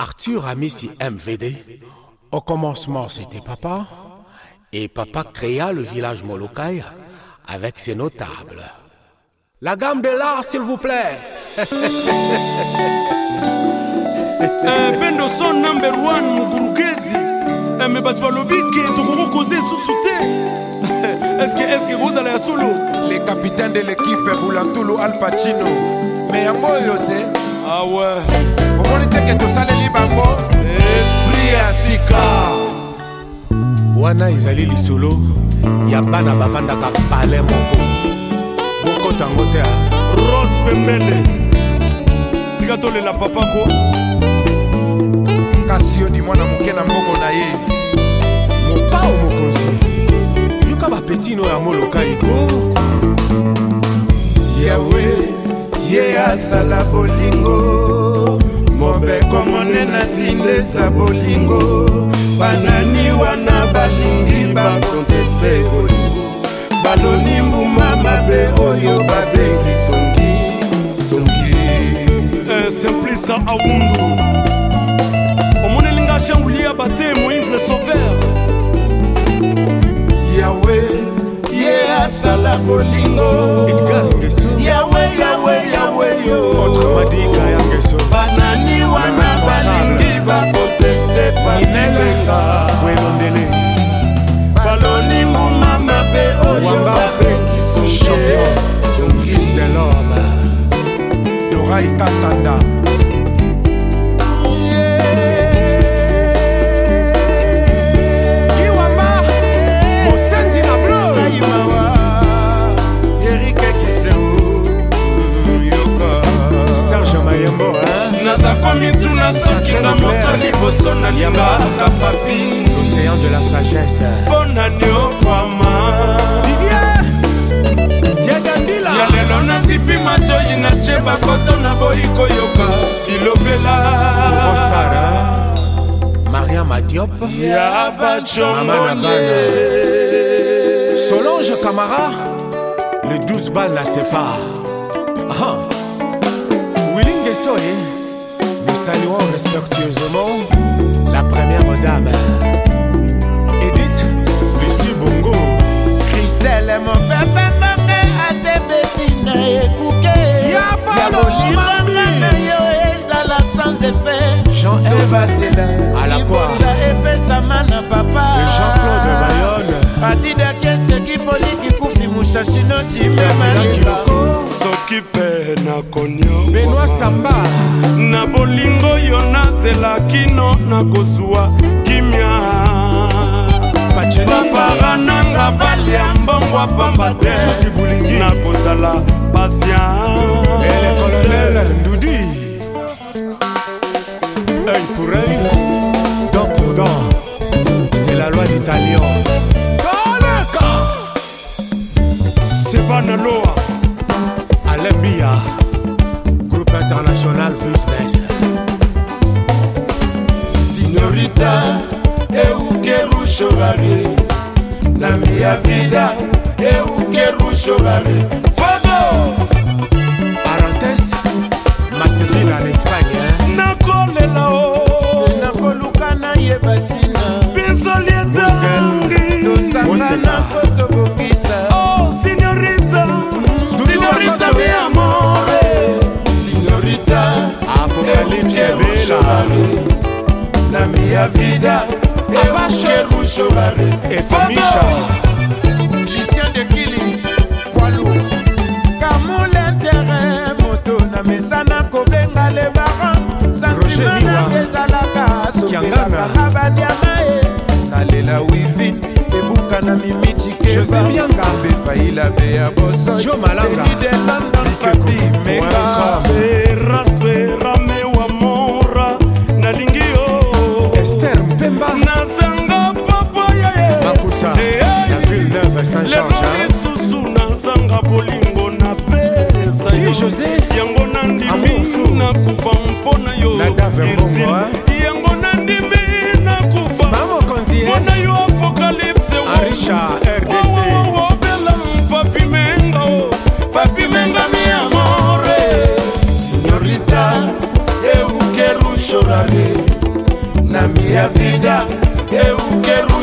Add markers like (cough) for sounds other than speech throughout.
Arthur a mis ses MVD. Au commencement, c'était papa. Et papa créa le village Molokai avec ses notables. La gamme de l'art, s'il vous plaît. pendo (laughs) eh, so number one mugurugezi eh, me est balobi ke sous souté. Est-ce que vous allez à solo le capitaine de l'équipe bulantulu al pacino Mais yango ah ouais. bamoni teke tosaleli bango esprit ya sika wana ezali lisolo ya bana bavandaka pale moko bokota yango te rose pembene tika tolela papako kasi yo di mwana moke na mbongo na ye mopao mokonzi yuka bapetino ya moloka iko yawe ye asala bolingo komone na sindesa bolingo banani wana balingi bakonteste bolingo baloni mbuma mabe oyo babengi songi songi eh, simplisa awundu omonelinga jeangulia bate moïse le sauveur yawe ye asala bolingo nalinga kapapi l'océan de la sagesse mpo nani okwama diagandila ya lelo nazipi matoyi nace bakoto na boyi koyoka ilobela mariama diop ya bachongole solange camara le 12 bal na sefar wilingesoe mosali wa respectueusement la première dame. mokwa pamba te nakozala patience ndudi œil pour œil dent pour dent c'est la loi du talion kanaka sebana loa alebia groupe international business signorita eukerushorari na miavida chorale fado parenthèse maselina en espagne nakolela o nakoluka nayeba ntina bizoli etangi tosangana po tobongisa oh signorita mm. signorita mi amore signorita apocalypse la mia vida e un rouge chorale e famisha soki ezalaka sokiangana bandiama ye nalela wivi ebuka na mimiti kebabefaila be ya bosoidelondon papi meka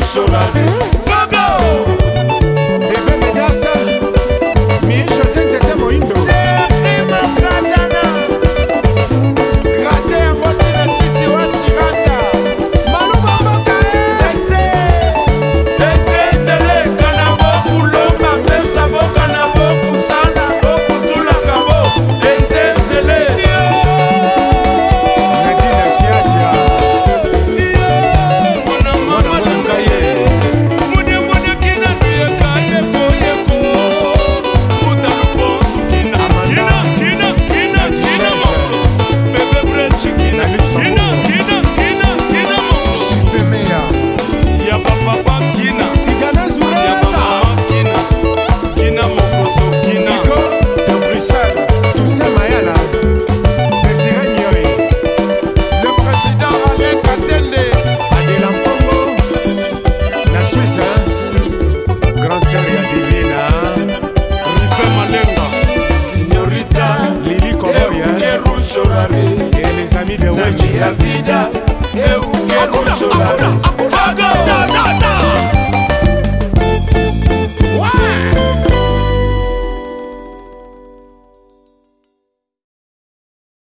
So la vie. Akuna, Akuna, Akuna, Akuna, Akuna, Akuna,